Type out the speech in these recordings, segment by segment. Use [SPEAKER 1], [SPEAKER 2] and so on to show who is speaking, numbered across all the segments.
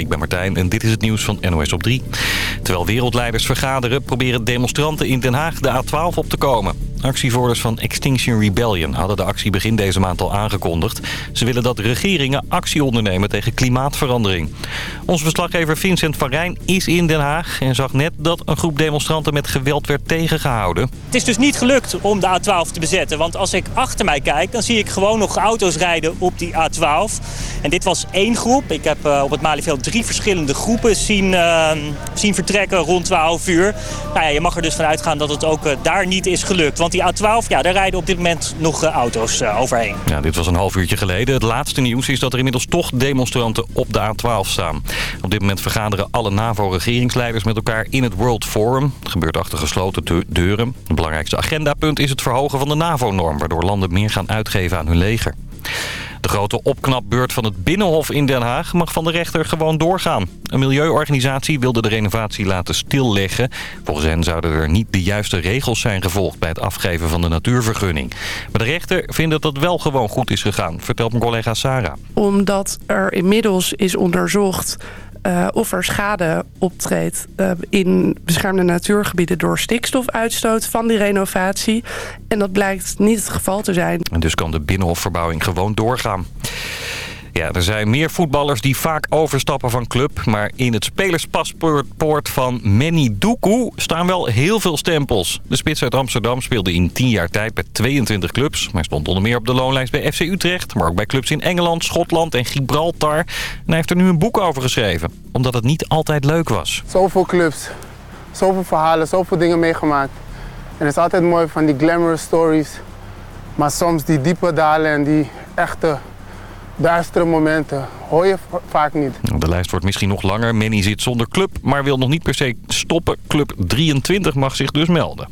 [SPEAKER 1] Ik ben Martijn en dit is het nieuws van NOS op 3. Terwijl wereldleiders vergaderen, proberen demonstranten in Den Haag de A12 op te komen. Actievoerders van Extinction Rebellion hadden de actie begin deze maand al aangekondigd. Ze willen dat regeringen actie ondernemen tegen klimaatverandering. Onze verslaggever Vincent van Rijn is in Den Haag en zag net dat een groep demonstranten met geweld werd tegengehouden.
[SPEAKER 2] Het is dus niet gelukt om de A12 te bezetten, want als ik achter mij kijk, dan zie ik gewoon nog auto's rijden op die A12. En dit was één groep. Ik heb uh, op het Malieveld drie verschillende groepen zien, uh, zien vertrekken rond 12 uur. Nou ja, je mag er dus van uitgaan dat het ook uh, daar niet is gelukt. Want die A12, ja, daar rijden op dit moment nog auto's overheen.
[SPEAKER 1] Ja, dit was een half uurtje geleden. Het laatste nieuws is dat er inmiddels toch demonstranten op de A12 staan. Op dit moment vergaderen alle NAVO-regeringsleiders met elkaar in het World Forum. Het gebeurt achter gesloten deuren. Het belangrijkste agendapunt is het verhogen van de NAVO-norm... waardoor landen meer gaan uitgeven aan hun leger. De grote opknapbeurt van het Binnenhof in Den Haag mag van de rechter gewoon doorgaan. Een milieuorganisatie wilde de renovatie laten stilleggen. Volgens hen zouden er niet de juiste regels zijn gevolgd bij het afgeven van de natuurvergunning. Maar de rechter vindt dat dat wel gewoon goed is gegaan, vertelt mijn collega Sarah.
[SPEAKER 3] Omdat er inmiddels is onderzocht uh, of er schade optreedt uh, in beschermde natuurgebieden door stikstofuitstoot van die renovatie. En dat blijkt niet het geval te zijn.
[SPEAKER 1] En dus kan de binnenhofverbouwing gewoon doorgaan. Ja, er zijn meer voetballers die vaak overstappen van club. Maar in het spelerspaspoort van Manny staan wel heel veel stempels. De spits uit Amsterdam speelde in 10 jaar tijd bij 22 clubs. Maar stond onder meer op de loonlijst bij FC Utrecht. Maar ook bij clubs in Engeland, Schotland en Gibraltar. En hij heeft er nu een boek over geschreven. Omdat het niet altijd leuk was.
[SPEAKER 4] Zoveel clubs, zoveel verhalen, zoveel dingen meegemaakt. En het is altijd mooi van die glamorous stories. Maar soms die diepe dalen en die echte duistere momenten hoor je vaak niet.
[SPEAKER 1] De lijst wordt misschien nog langer. Manny zit zonder club, maar wil nog niet per se stoppen. Club 23 mag zich dus melden.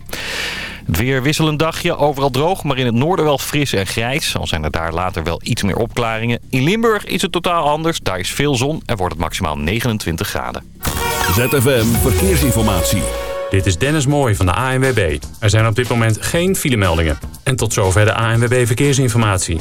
[SPEAKER 1] Het weer wisselend dagje, overal droog, maar in het noorden wel fris en grijs. Al zijn er daar later wel iets meer opklaringen. In Limburg is het totaal anders. Daar is veel zon en wordt het maximaal 29 graden.
[SPEAKER 5] ZFM Verkeersinformatie.
[SPEAKER 6] Dit is Dennis Mooij van de ANWB. Er zijn op dit moment geen filemeldingen. En tot zover de ANWB Verkeersinformatie.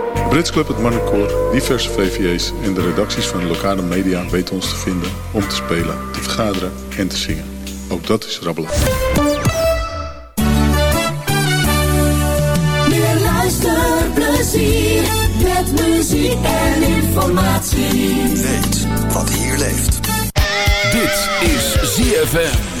[SPEAKER 7] Brits Club, het Marnecoor, diverse VVA's en de redacties van de lokale media weten ons te vinden om te spelen, te vergaderen en te zingen. Ook dat is rabbelen.
[SPEAKER 8] Meer luisterplezier met muziek en informatie.
[SPEAKER 5] Weet wat hier leeft. Dit is ZFM.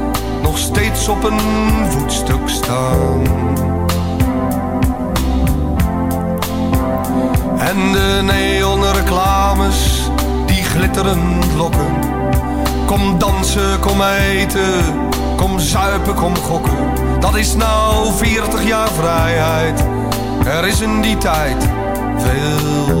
[SPEAKER 9] nog steeds op een voetstuk staan. En de neonreclames die glitterend lokken. Kom dansen, kom eten, kom zuipen, kom gokken. Dat is nou 40 jaar vrijheid. Er is in die tijd veel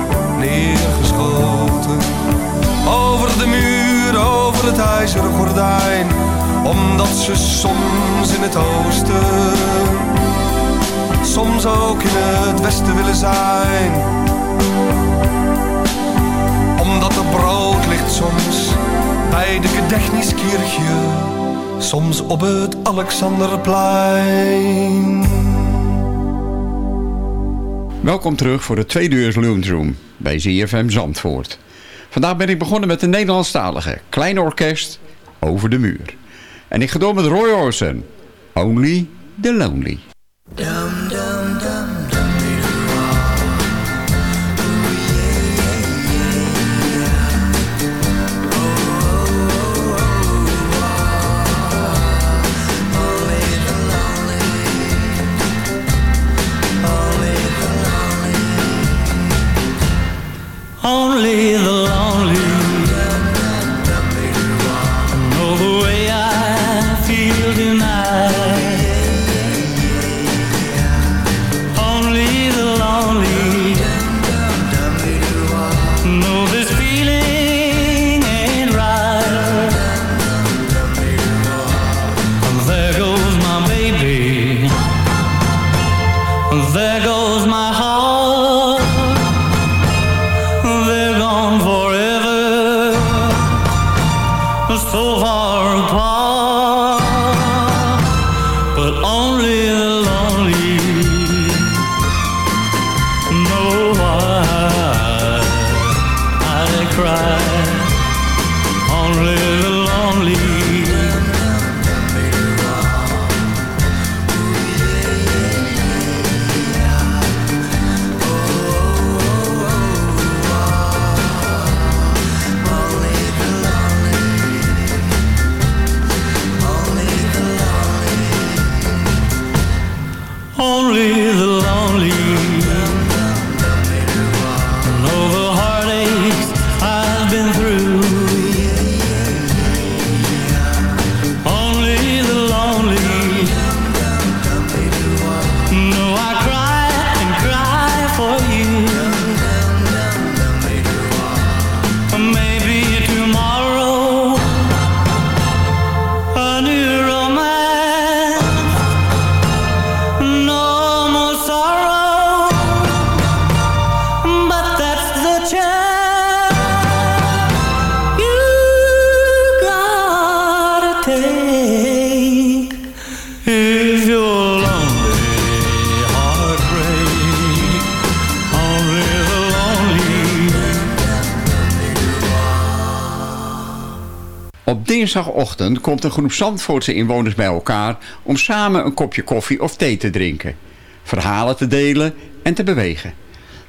[SPEAKER 9] neergeschoten. Over de muur, over het ijzeren gordijn, omdat ze soms in het oosten, soms ook in het westen willen zijn. Omdat er brood ligt soms bij de Gedächtniskirche, soms op het Alexanderplein.
[SPEAKER 10] Welkom terug voor de tweede uur bij ZFM Zandvoort. Vandaag ben ik begonnen met de Nederlandstalige Klein Orkest Over de Muur. En ik ga door met Roy Orbison, Only the Lonely. Dinsdagochtend komt een groep Zandvoortse inwoners bij elkaar om samen een kopje koffie of thee te drinken, verhalen te delen en te bewegen.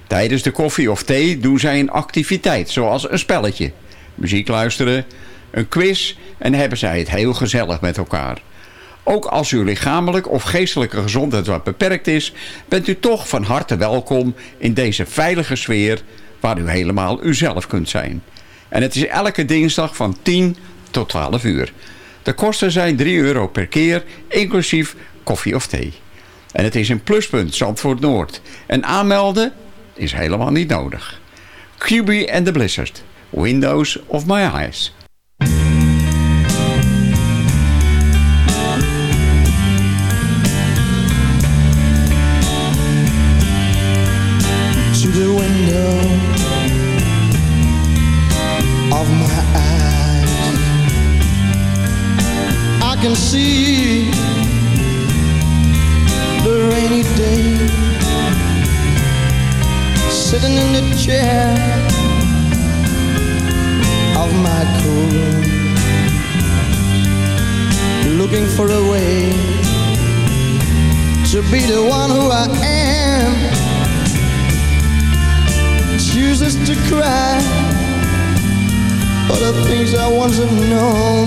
[SPEAKER 11] Tijdens de koffie of thee doen zij een activiteit, zoals een spelletje. Muziek luisteren, een quiz en hebben zij het heel gezellig met elkaar. Ook als uw lichamelijk of geestelijke gezondheid wat beperkt is... bent u toch van harte welkom in deze veilige sfeer... waar u helemaal uzelf kunt zijn. En het is elke dinsdag van 10 tot 12 uur. De kosten zijn 3 euro per keer, inclusief koffie of thee. En het is een pluspunt Zandvoort Noord. En aanmelden is helemaal niet nodig. QB and the Blizzard. Windows of my eyes.
[SPEAKER 12] Can see the rainy day. Sitting in the chair of my cool room, looking for a way to be the one who I am. Chooses to cry for the things I once have known,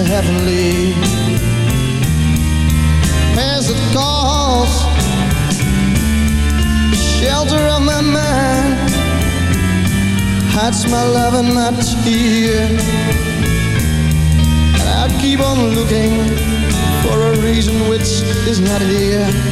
[SPEAKER 12] heavenly. As it calls shelter of my mind. Hides my love and my tear and I keep on looking for a reason which is not here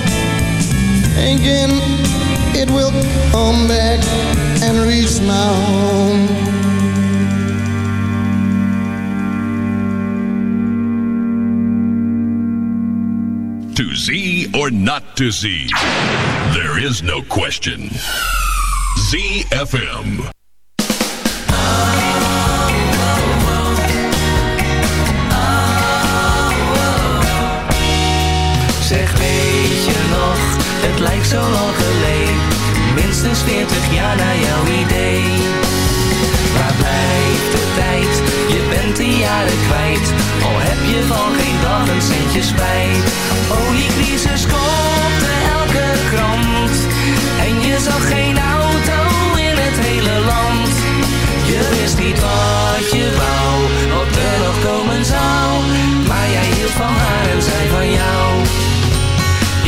[SPEAKER 12] It will come back and reach my home.
[SPEAKER 13] To Z or not to Z? There is no question. ZFM.
[SPEAKER 14] 40 jaar naar jouw idee. Waar blijft de tijd, je bent de jaren kwijt. Al heb je van geen dag een centje spijt Oliecrisis kopte elke krant. En je zag geen auto in het hele land. Je wist niet wat je wou, wat er nog komen zou. Maar jij hield van haar en zij van jou.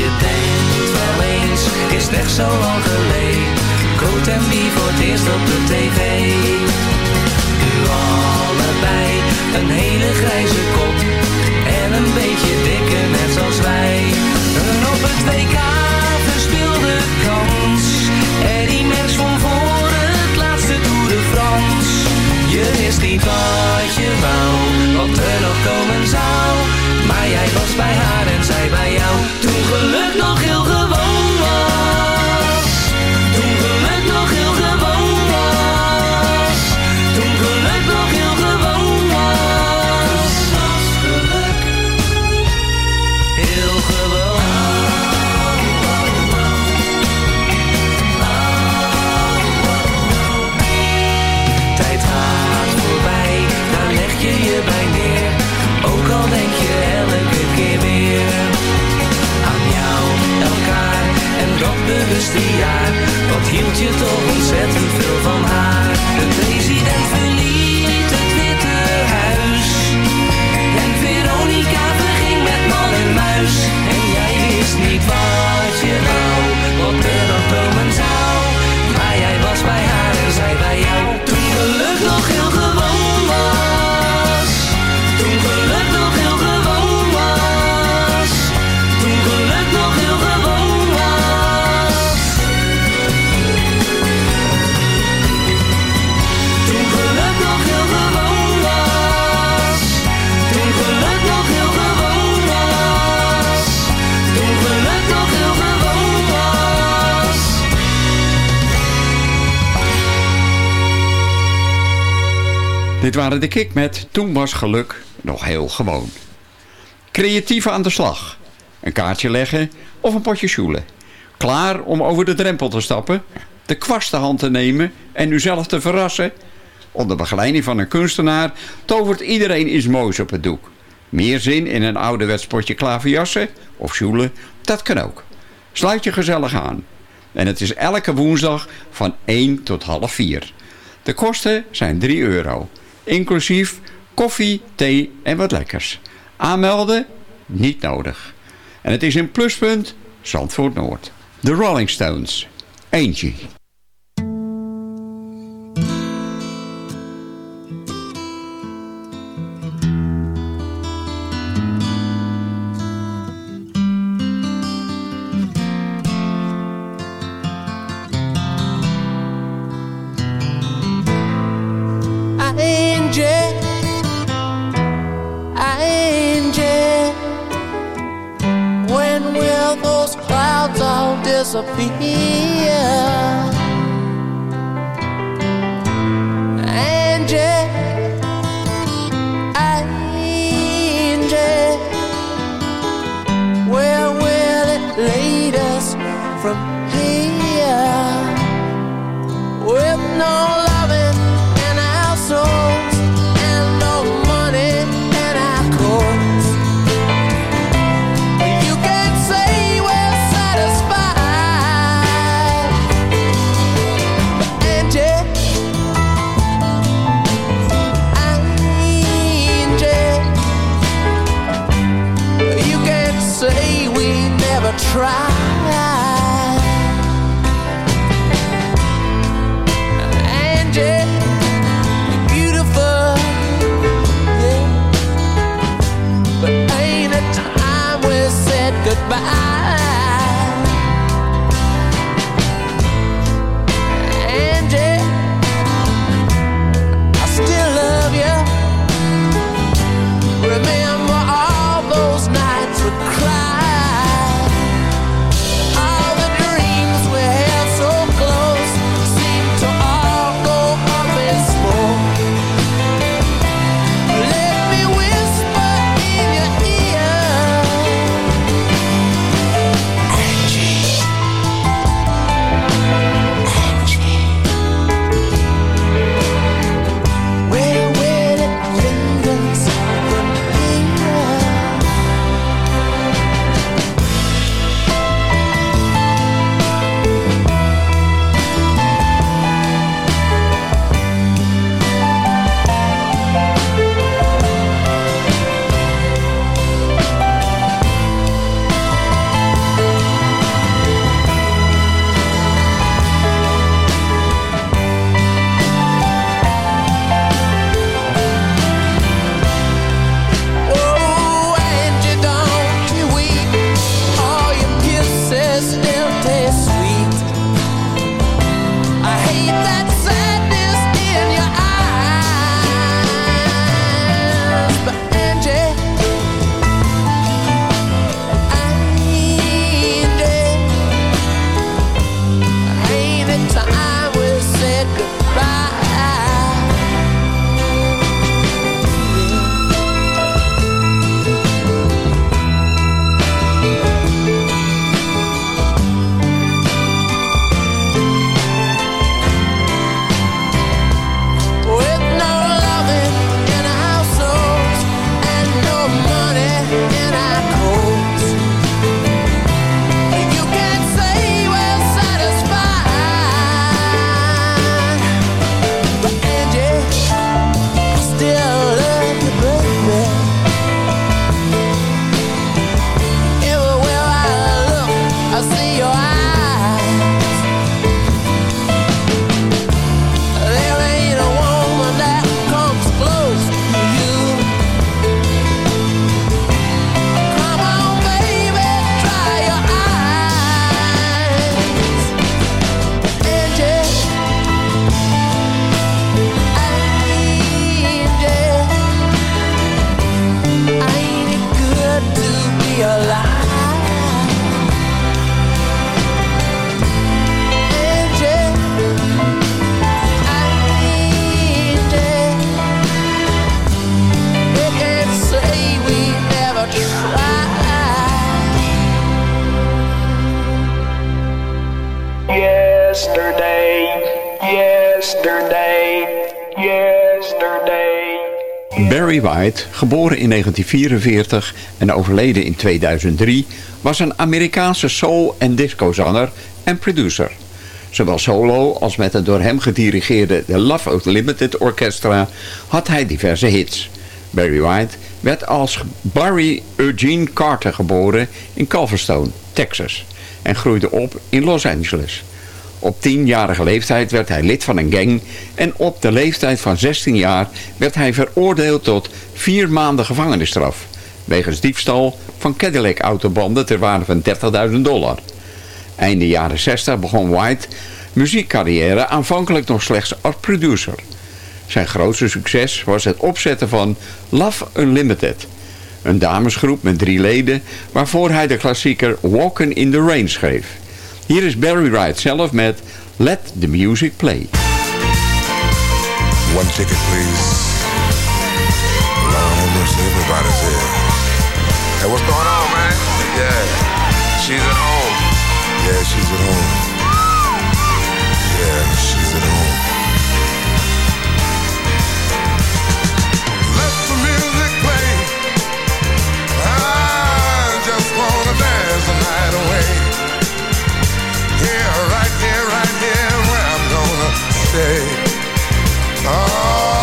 [SPEAKER 14] Je denkt wel eens, is echt zo lang op de tv. Nu allebei, een hele grijze kop En een beetje dikke net zoals wij. Een op het WK verspeelde de
[SPEAKER 11] Kick met Toen was geluk nog heel gewoon. Creatief aan de slag. Een kaartje leggen of een potje sjoelen. Klaar om over de drempel te stappen, de kwast de hand te nemen en uzelf te verrassen. Onder begeleiding van een kunstenaar tovert iedereen iets moois op het doek. Meer zin in een ouderwets potje klaverjassen of sjoelen, dat kan ook. Sluit je gezellig aan. En het is elke woensdag van 1 tot half 4. De kosten zijn 3 euro. Inclusief koffie, thee en wat lekkers. Aanmelden? Niet nodig. En het is in pluspunt Zandvoort Noord. De Rolling Stones. Angie, 1944 en overleden in 2003, was een Amerikaanse soul- en discozanger en producer. Zowel solo als met het door hem gedirigeerde The Love Unlimited Orchestra had hij diverse hits. Barry White werd als Barry Eugene Carter geboren in Culverstone, Texas en groeide op in Los Angeles. Op tienjarige leeftijd werd hij lid van een gang en op de leeftijd van 16 jaar werd hij veroordeeld tot vier maanden gevangenisstraf. Wegens diefstal van Cadillac autobanden ter waarde van 30.000 dollar. Einde jaren 60 begon White muziekcarrière aanvankelijk nog slechts als producer. Zijn grootste succes was het opzetten van Love Unlimited. Een damesgroep met drie leden waarvoor hij de klassieker Walkin' in the Rain schreef. Hier is Barry Wright zelf met Let the Music Play.
[SPEAKER 15] One ticket, please. Lord have mercy, everybody's here. Hey, what's going on, man? Yeah, she's at home. Yeah, she's at home. say, oh.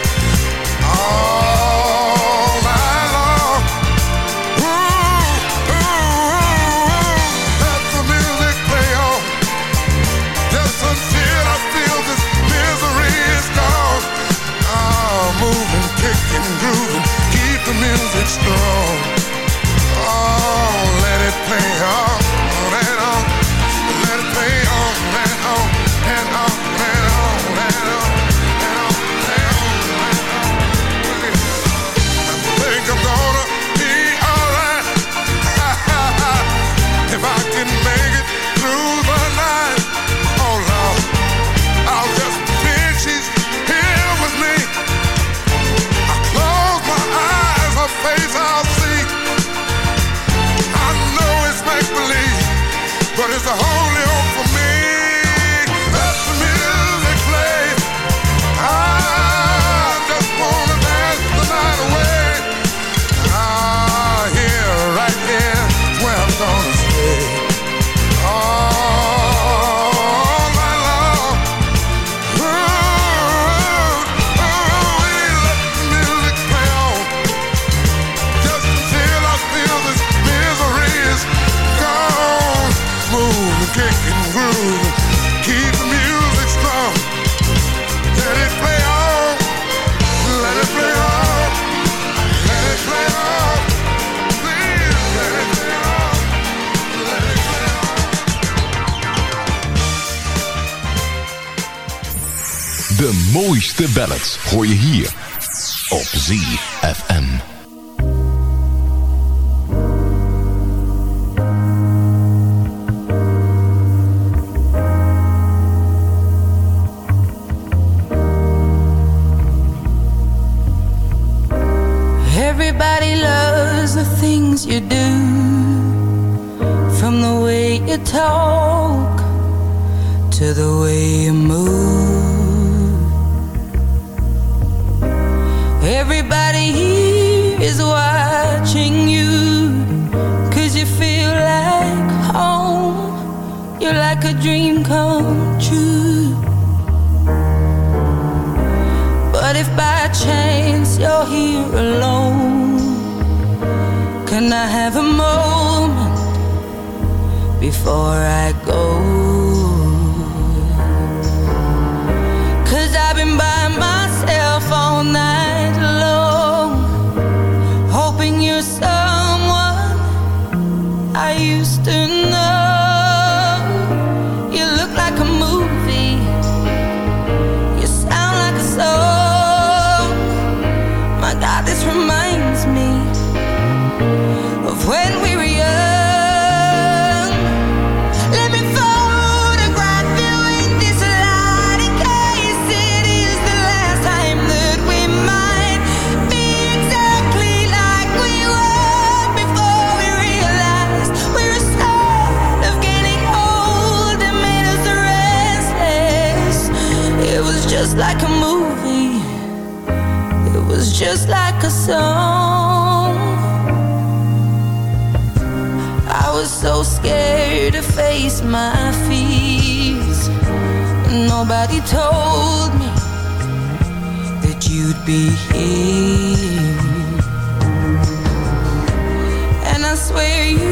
[SPEAKER 16] be here. And I swear you.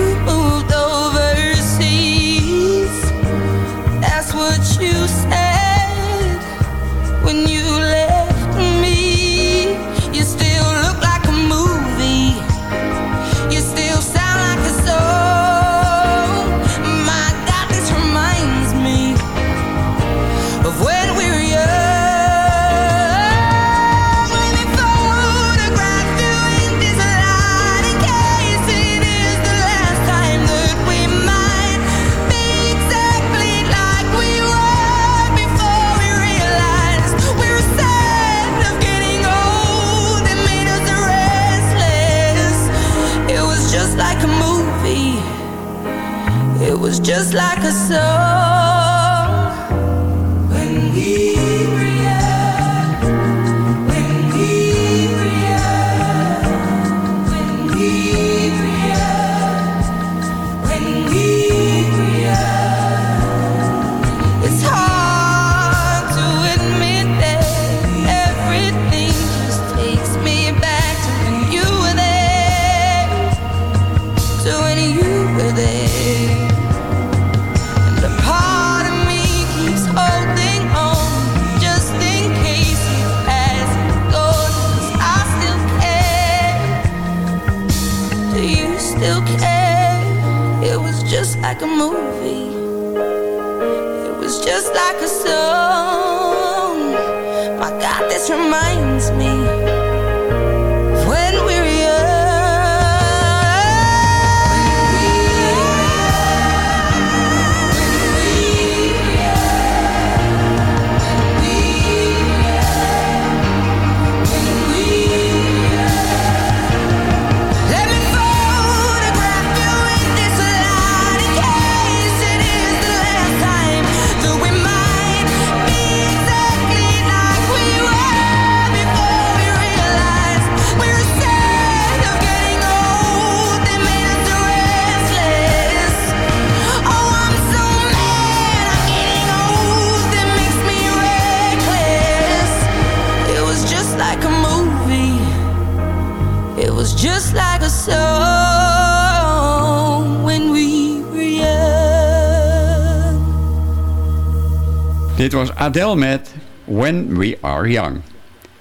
[SPEAKER 16] was
[SPEAKER 11] Adele met When We Are Young.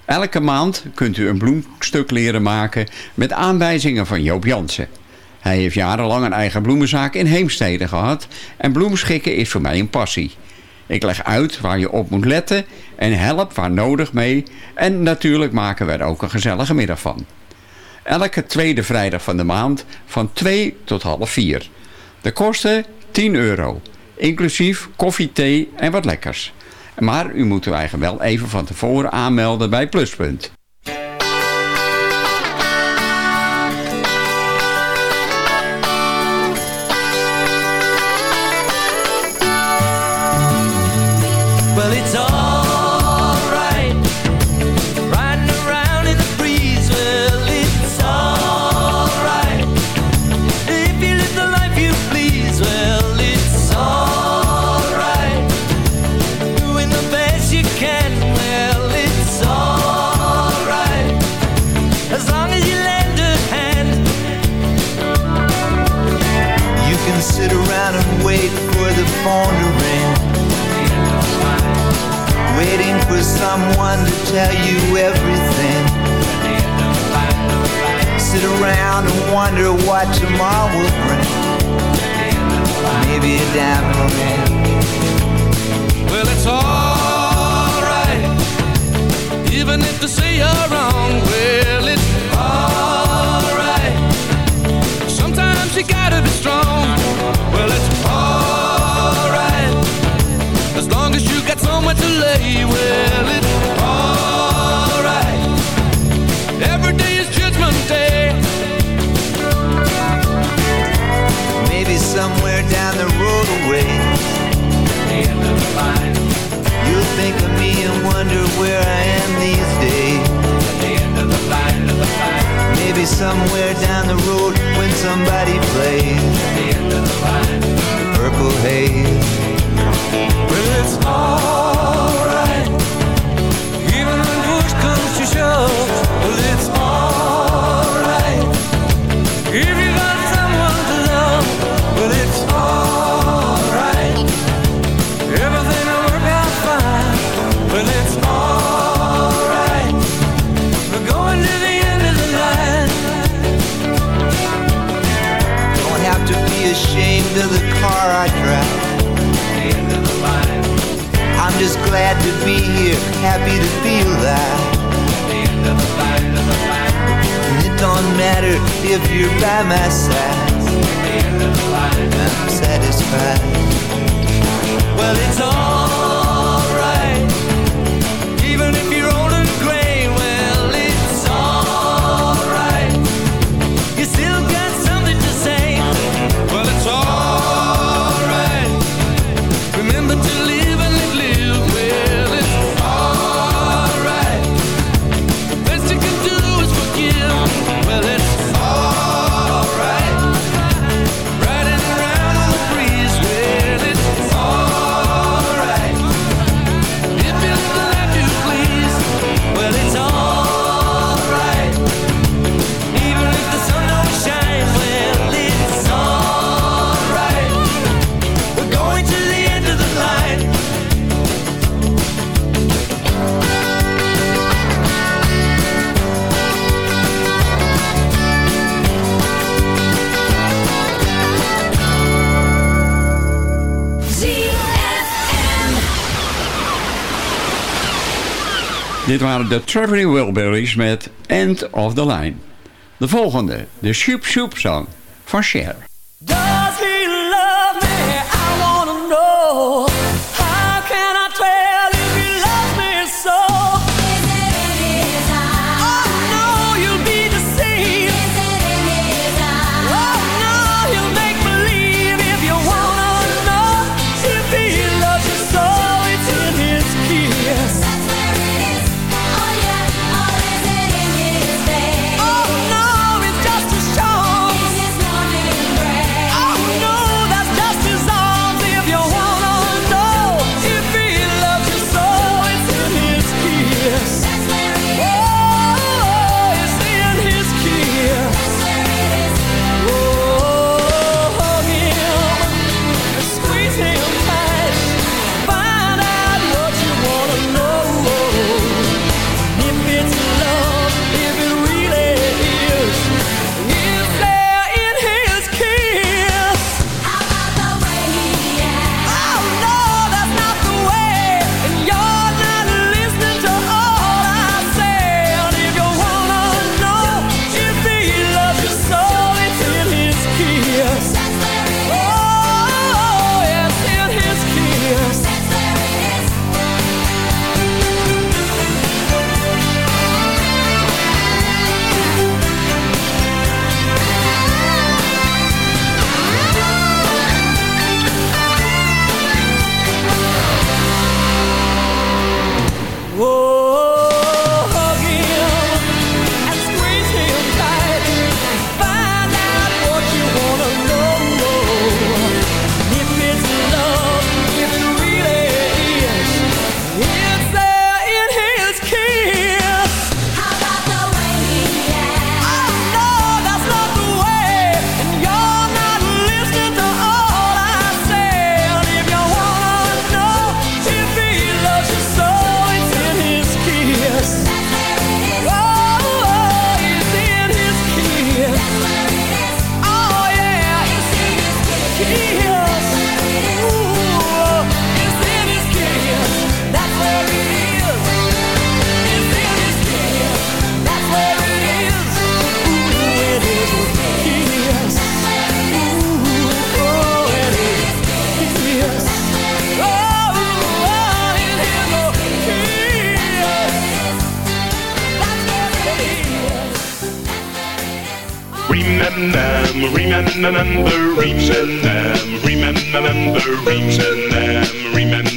[SPEAKER 11] Elke maand kunt u een bloemstuk leren maken met aanwijzingen van Joop Jansen. Hij heeft jarenlang een eigen bloemenzaak in Heemstede gehad en bloemschikken is voor mij een passie. Ik leg uit waar je op moet letten en help waar nodig mee en natuurlijk maken we er ook een gezellige middag van. Elke tweede vrijdag van de maand van 2 tot half 4. De kosten 10 euro, inclusief koffie, thee en wat lekkers. Maar u moet u eigenlijk wel even van tevoren aanmelden bij Pluspunt.
[SPEAKER 17] somebody plays the,
[SPEAKER 18] the
[SPEAKER 17] purple haze. happy to feel that, And it don't matter if you're by my side.
[SPEAKER 11] de Traveling Wilburys met End of the Line. De volgende, de Shoop Shoop Song van Cher.
[SPEAKER 19] remember, remember,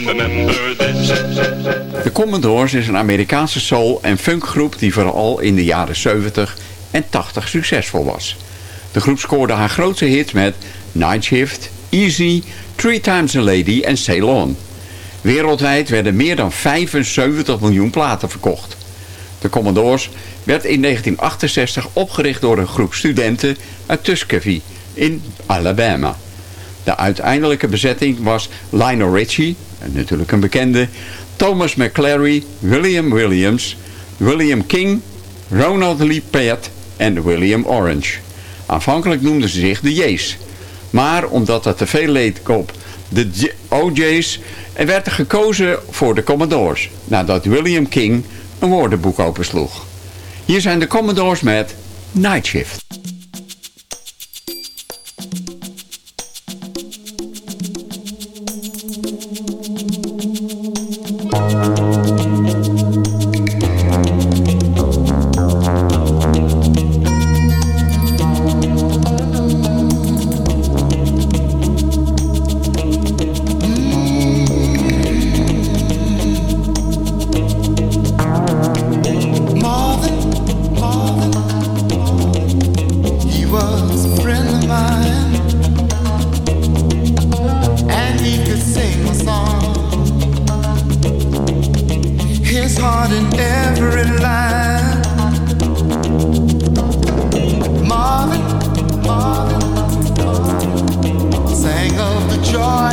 [SPEAKER 19] remember this.
[SPEAKER 11] De Commodores is een Amerikaanse soul- en funkgroep die vooral in de jaren 70 en 80 succesvol was. De groep scoorde haar grootste hit met Night Shift, Easy, Three Times a Lady en Ceylon. Wereldwijd werden meer dan 75 miljoen platen verkocht. De Commodores werd in 1968 opgericht door een groep studenten uit Tuskegee in Alabama. De uiteindelijke bezetting was Lionel Richie, natuurlijk een bekende, Thomas McClary, William Williams, William King, Ronald Lee Pett en William Orange. Aanvankelijk noemden ze zich de J's. Maar omdat dat te veel leed op de OJ's, werd er gekozen voor de Commodores. Nadat William King een woordenboek opensloeg. Hier zijn de Commodores met Night Shift.
[SPEAKER 20] Marvin, Marvin, Marvin, sang of the joy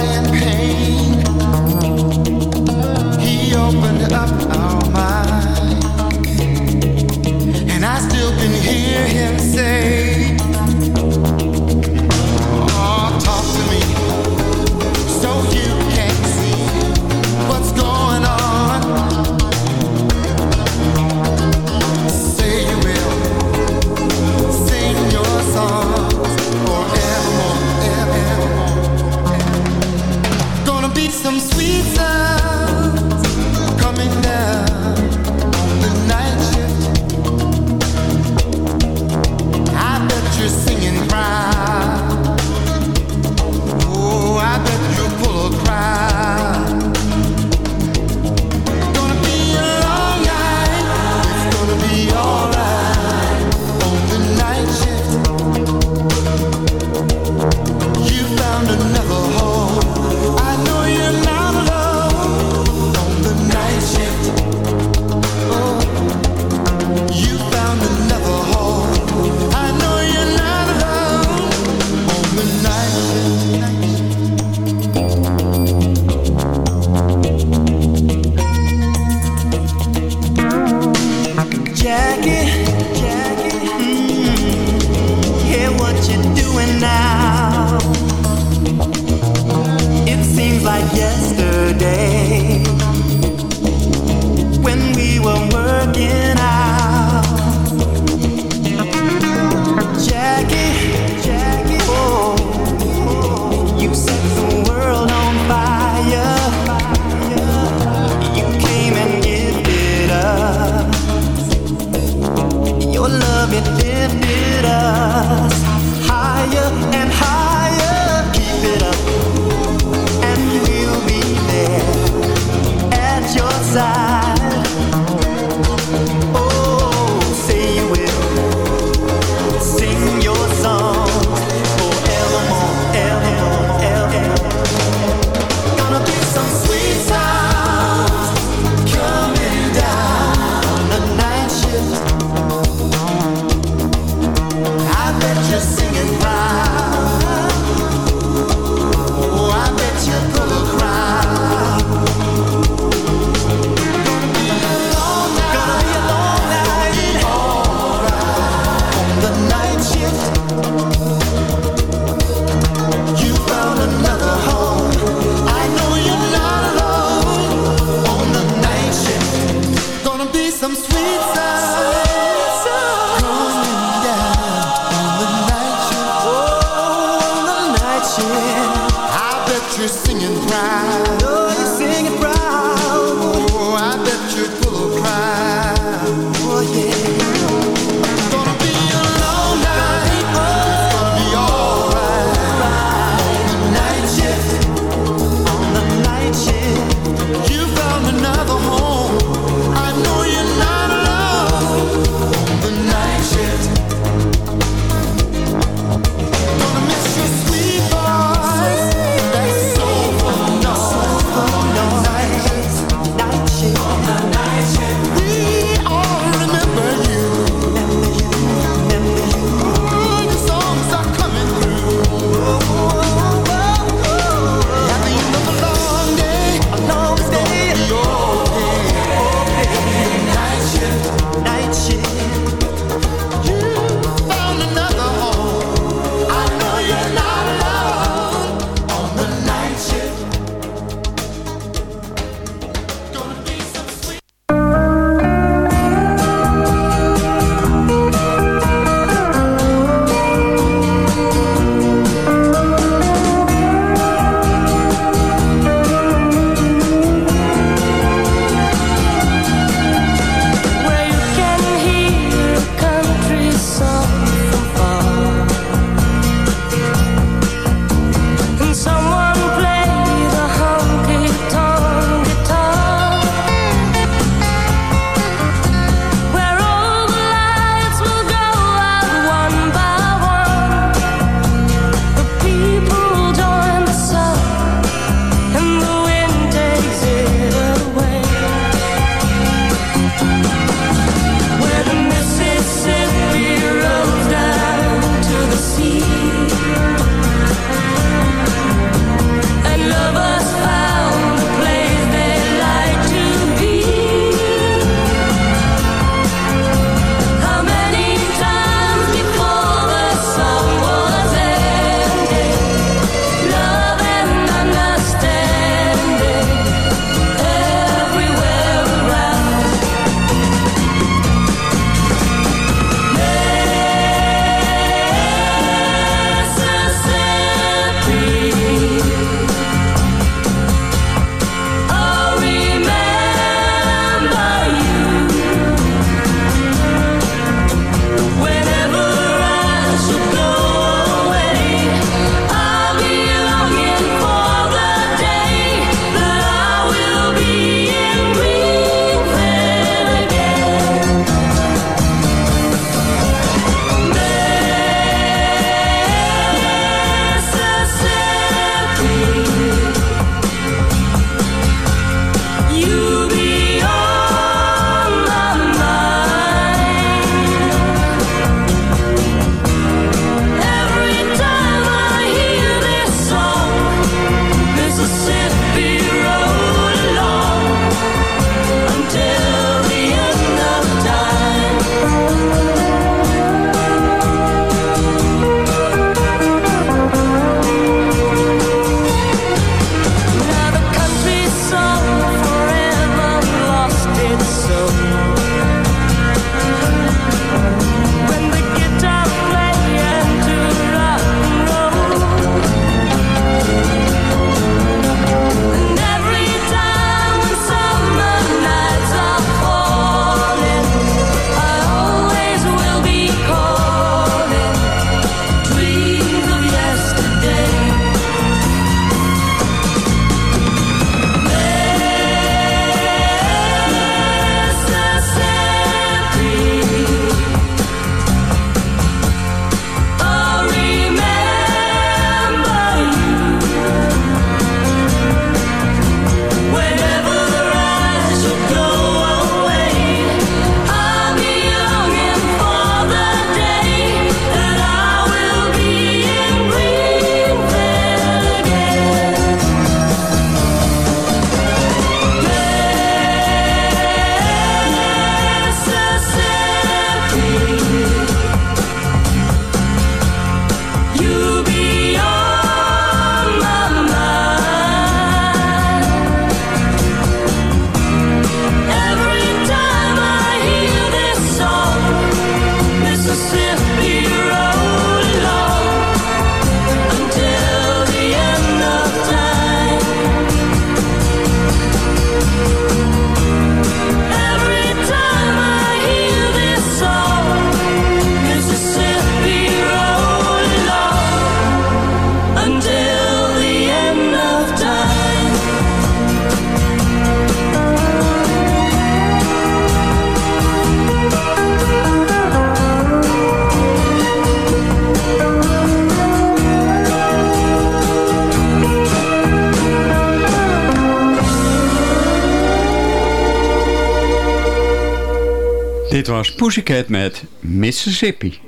[SPEAKER 11] was Pussycat met Mississippi.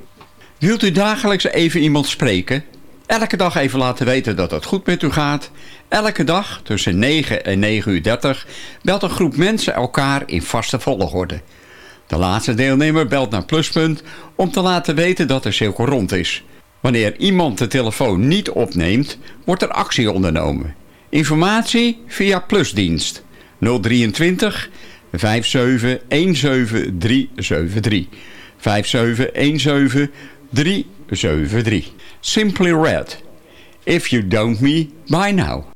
[SPEAKER 11] Wilt u dagelijks even iemand spreken? Elke dag even laten weten dat het goed met u gaat? Elke dag tussen 9 en 9 uur 30 belt een groep mensen elkaar in vaste volgorde. De laatste deelnemer belt naar Pluspunt om te laten weten dat de cirkel rond is. Wanneer iemand de telefoon niet opneemt, wordt er actie ondernomen. Informatie via Plusdienst 023 57 373. 57 373. Simply Red. If you don't me by now.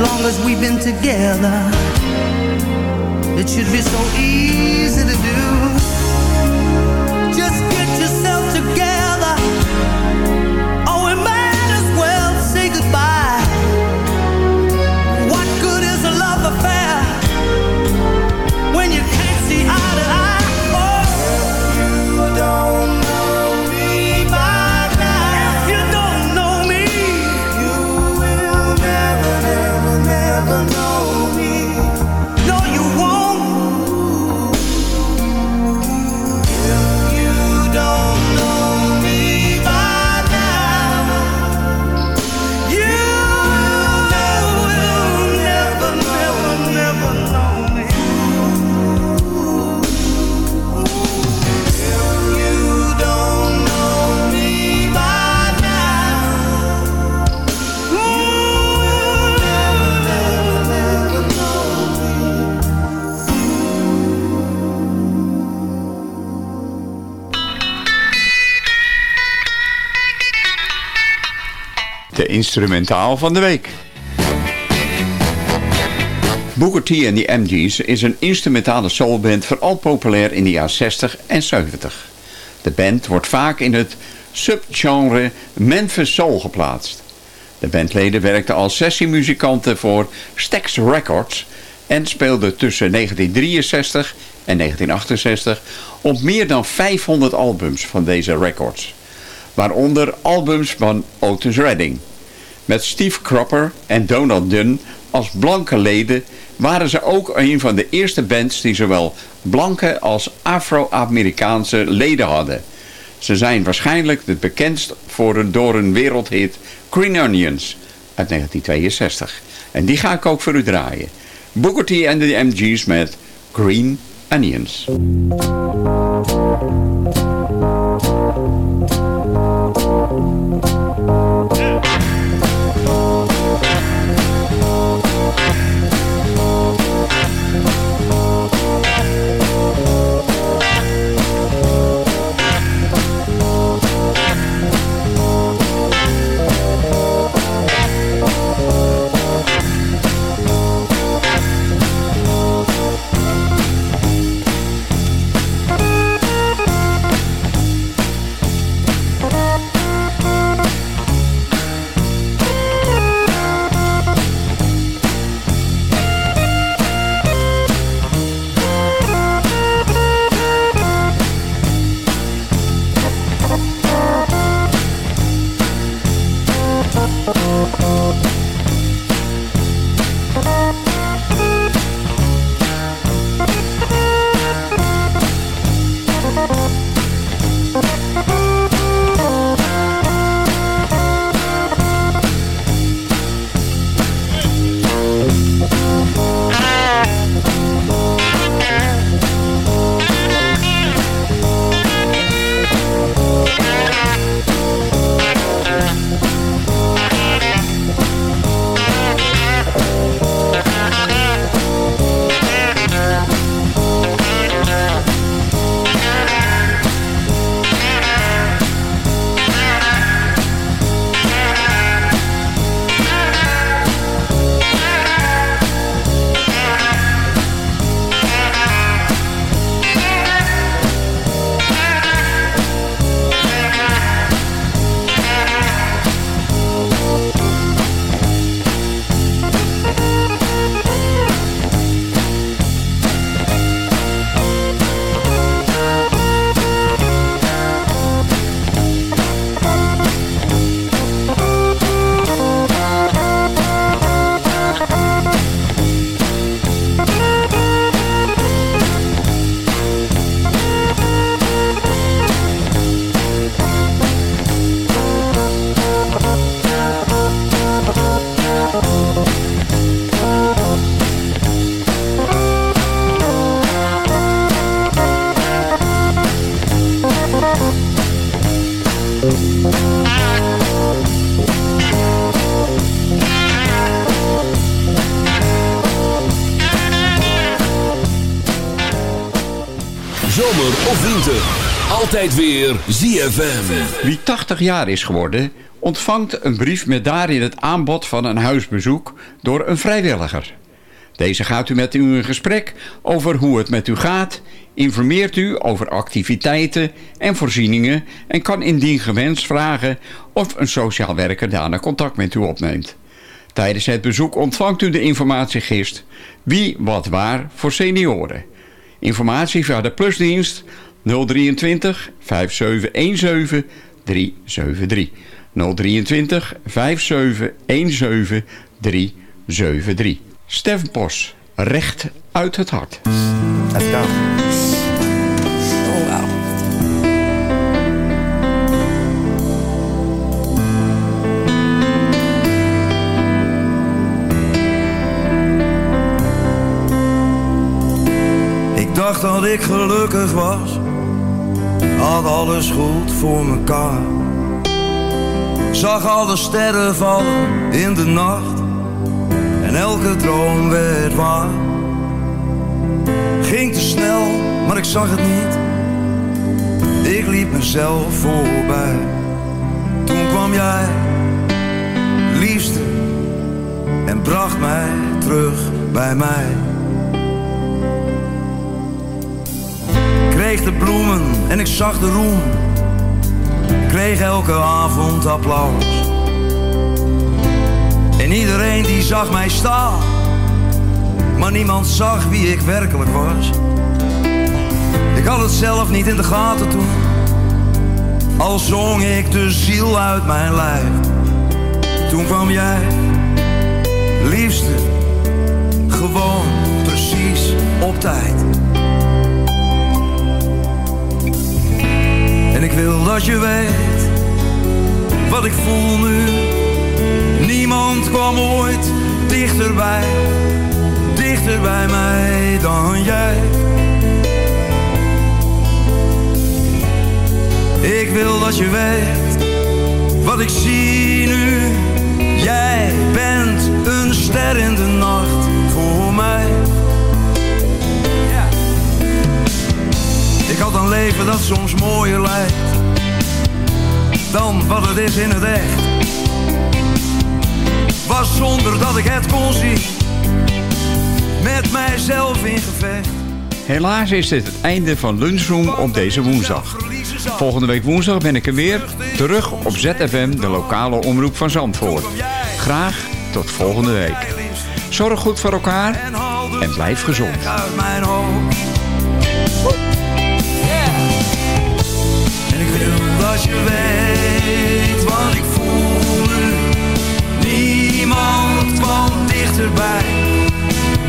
[SPEAKER 21] As long as we've been together, it should be so easy to do.
[SPEAKER 11] Instrumentaal van de week. Booker T en de MG's is een instrumentale soulband vooral populair in de jaren 60 en 70. De band wordt vaak in het subgenre Memphis Soul geplaatst. De bandleden werkten als sessiemuzikanten voor Stax Records en speelden tussen 1963 en 1968 op meer dan 500 albums van deze records. Waaronder albums van Otis Redding. Met Steve Cropper en Donald Dunn als blanke leden waren ze ook een van de eerste bands die zowel blanke als Afro-Amerikaanse leden hadden. Ze zijn waarschijnlijk het bekendst voor een, door een wereldhit Green Onions uit 1962. En die ga ik ook voor u draaien. Booker T en de MG's met Green Onions.
[SPEAKER 13] Weer ZFM.
[SPEAKER 11] Wie 80 jaar is geworden, ontvangt een brief met daarin het aanbod van een huisbezoek door een vrijwilliger. Deze gaat u met u in gesprek over hoe het met u gaat, informeert u over activiteiten en voorzieningen en kan indien gewenst vragen of een sociaal werker daarna contact met u opneemt. Tijdens het bezoek ontvangt u de informatiegist Wie Wat Waar voor senioren. Informatie via de plusdienst 023 5717 373. 023 5717 373. Stef Bos, recht uit het hart.
[SPEAKER 17] Let's go.
[SPEAKER 3] Oh.
[SPEAKER 17] Ik dacht dat ik gelukkig was, had alles goed voor mekaar. Zag alle sterren vallen in de nacht en elke droom werd waar. Ging te snel, maar ik zag het niet. Ik liep mezelf voorbij. Toen kwam jij, liefste, en bracht mij terug bij mij. Kreeg de bloemen en ik zag de roem. Kreeg elke avond applaus. En iedereen die zag mij staan. Maar niemand zag wie ik werkelijk was. Ik had het zelf niet in de gaten toen. Al zong ik de ziel uit mijn lijf. Toen kwam jij, liefste, gewoon precies op tijd. Ik wil dat je weet wat ik voel nu. Niemand kwam ooit dichterbij, dichter bij mij dan jij. Ik wil dat je weet wat ik zie nu. Jij bent een ster in de een leven dat soms mooier lijkt dan wat het is in het echt. Was zonder dat ik het kon zien, met mijzelf in gevecht.
[SPEAKER 11] Helaas is dit het einde van Lunchroom op deze woensdag. Volgende week woensdag ben ik er weer terug op ZFM, de lokale omroep van Zandvoort. Graag tot volgende week. Zorg goed voor elkaar en blijf gezond.
[SPEAKER 17] Dat je weet wat ik voel nu. Niemand kwam dichterbij,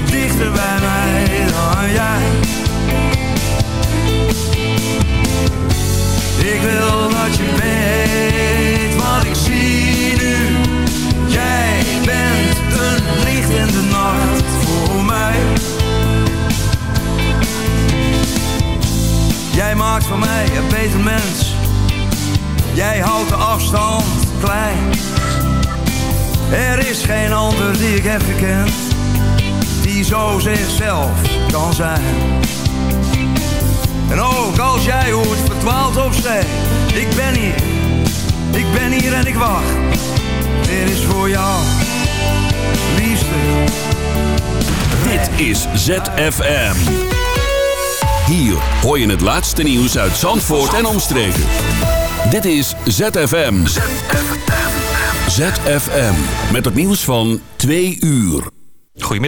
[SPEAKER 17] dichter bij mij dan jij. Ik wil dat je weet wat ik zie nu. Jij bent een licht in de nacht voor mij. Jij maakt van mij een beter mens. Jij houdt de afstand klein. Er is geen ander die ik heb gekend. Die zo zichzelf kan zijn. En ook als jij ooit verdwaalt op zee. Ik ben hier. Ik ben hier en ik wacht. Dit is voor jou. Liefste.
[SPEAKER 13] Dit is ZFM. Hier hoor je het laatste nieuws uit Zandvoort en omstreken. Dit is ZFM. ZFM. Met het nieuws van 2 uur.
[SPEAKER 1] Goedemiddag.